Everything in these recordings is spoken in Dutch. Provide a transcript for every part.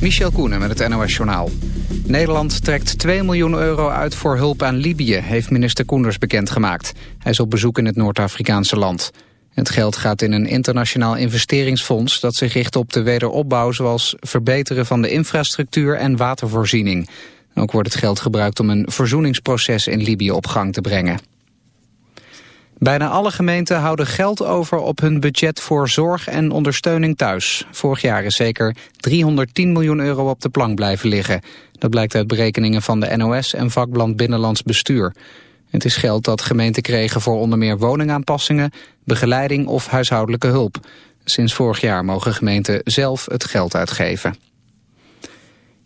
Michel Koenen met het NOS-journaal. Nederland trekt 2 miljoen euro uit voor hulp aan Libië, heeft minister Koenders bekendgemaakt. Hij is op bezoek in het Noord-Afrikaanse land. Het geld gaat in een internationaal investeringsfonds dat zich richt op de wederopbouw... zoals verbeteren van de infrastructuur en watervoorziening. Ook wordt het geld gebruikt om een verzoeningsproces in Libië op gang te brengen. Bijna alle gemeenten houden geld over op hun budget voor zorg en ondersteuning thuis. Vorig jaar is zeker 310 miljoen euro op de plank blijven liggen. Dat blijkt uit berekeningen van de NOS en vakblad Binnenlands Bestuur. Het is geld dat gemeenten kregen voor onder meer woningaanpassingen, begeleiding of huishoudelijke hulp. Sinds vorig jaar mogen gemeenten zelf het geld uitgeven.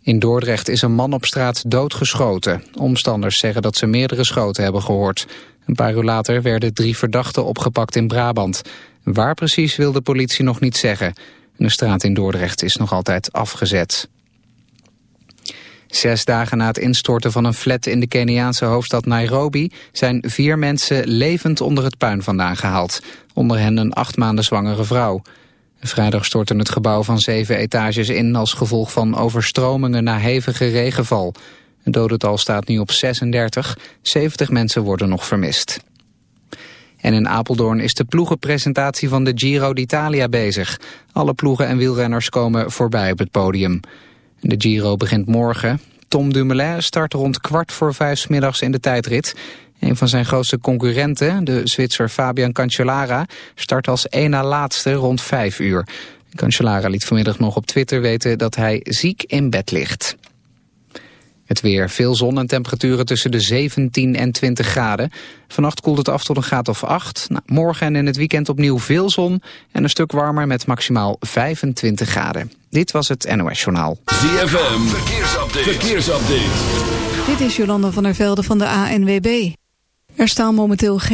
In Dordrecht is een man op straat doodgeschoten. Omstanders zeggen dat ze meerdere schoten hebben gehoord. Een paar uur later werden drie verdachten opgepakt in Brabant. Waar precies wil de politie nog niet zeggen. De straat in Dordrecht is nog altijd afgezet. Zes dagen na het instorten van een flat in de Keniaanse hoofdstad Nairobi... zijn vier mensen levend onder het puin vandaan gehaald. Onder hen een acht maanden zwangere vrouw. Vrijdag stortte het gebouw van zeven etages in... als gevolg van overstromingen na hevige regenval. Het dodental staat nu op 36. 70 mensen worden nog vermist. En in Apeldoorn is de ploegenpresentatie van de Giro d'Italia bezig. Alle ploegen en wielrenners komen voorbij op het podium. De Giro begint morgen. Tom Dumoulin start rond kwart voor vijf middags in de tijdrit. Een van zijn grootste concurrenten, de Zwitser Fabian Cancellara, start als één na laatste rond vijf uur. Cancellara liet vanmiddag nog op Twitter weten dat hij ziek in bed ligt. Het weer, veel zon en temperaturen tussen de 17 en 20 graden. Vannacht koelt het af tot een graad of 8. Nou, morgen en in het weekend opnieuw veel zon en een stuk warmer met maximaal 25 graden. Dit was het NOS Journaal. ZFM, verkeersupdate. verkeersupdate. Dit is Jolanda van der Velde van de ANWB. Er staan momenteel geen...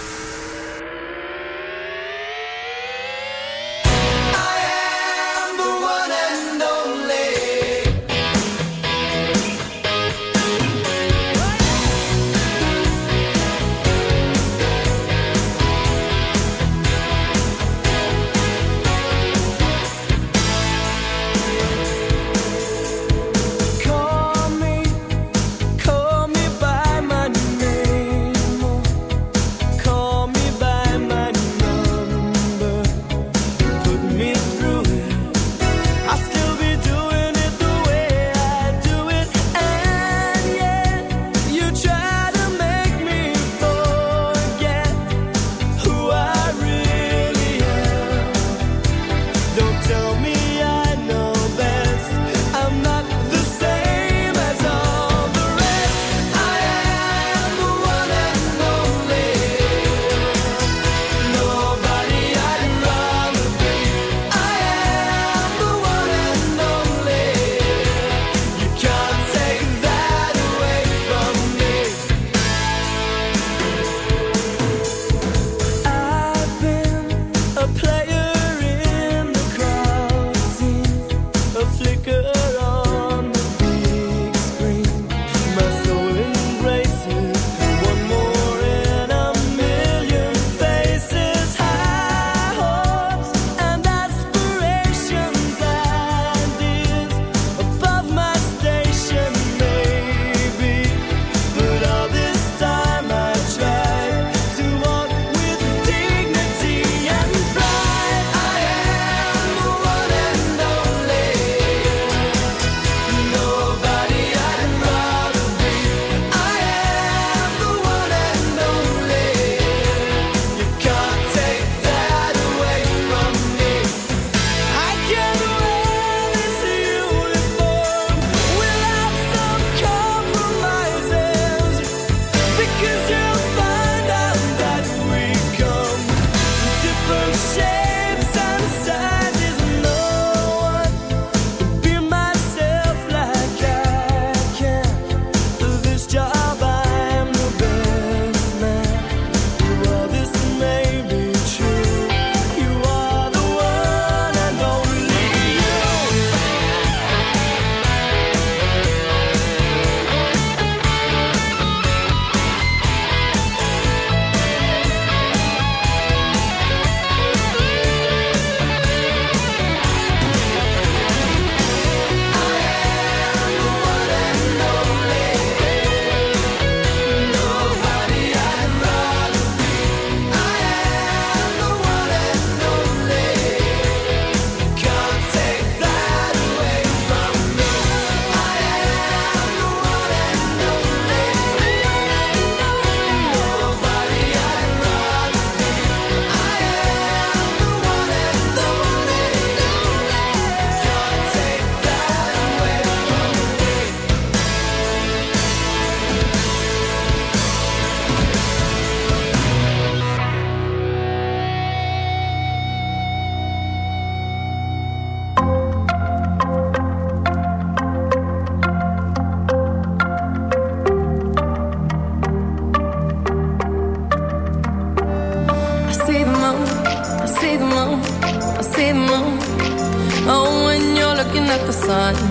Looking at the sun.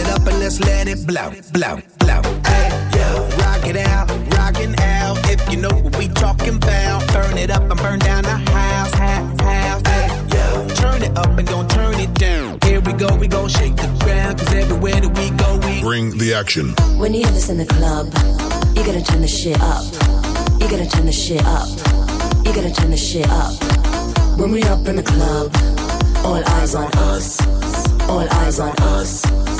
Light it up and let's let it blow, blow, blow. Hey, yo. Rock it out, rockin' out. If you know what we talking about. Burn it up and burn down the house, house, house. Hey, yo. Turn it up and don't turn it down. Here we go, we gon' shake the ground. Cause everywhere that we go, we Bring the action. When you hear this in the club, you gotta turn the shit up. You gotta turn the shit up. You gotta turn the shit up. When we up in the club, all eyes on us. All eyes on us.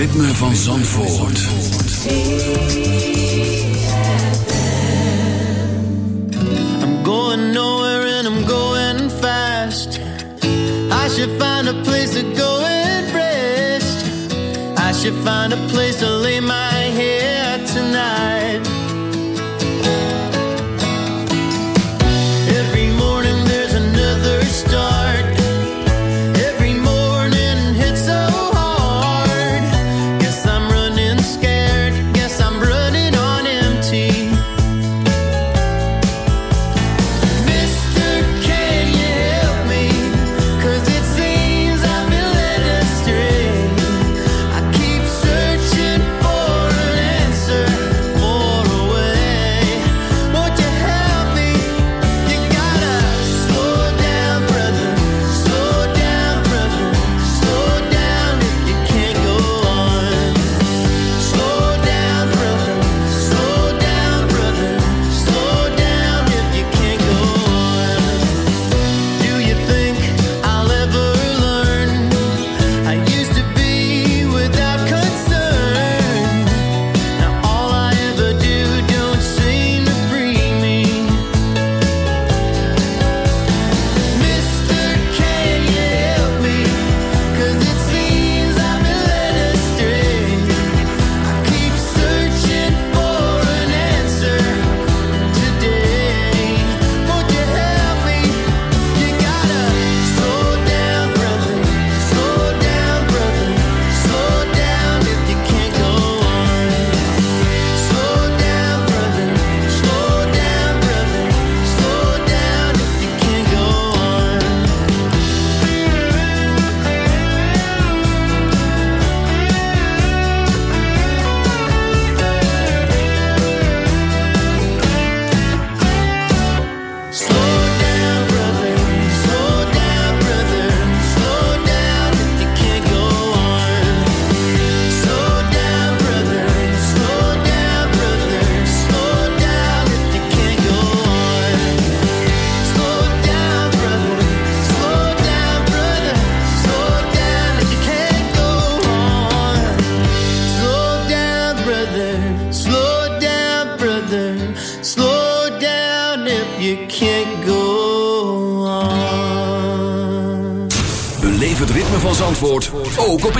ritme van Zandvoort. I'm going nowhere and I'm going fast. I should find a place to go and rest. I should find a place to lay my head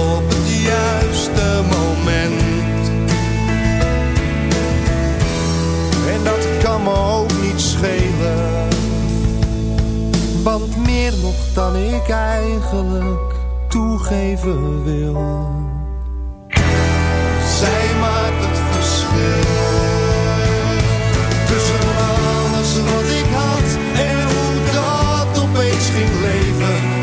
op het juiste moment. En dat kan me ook niet schelen, want meer nog dan ik eigenlijk toegeven wil.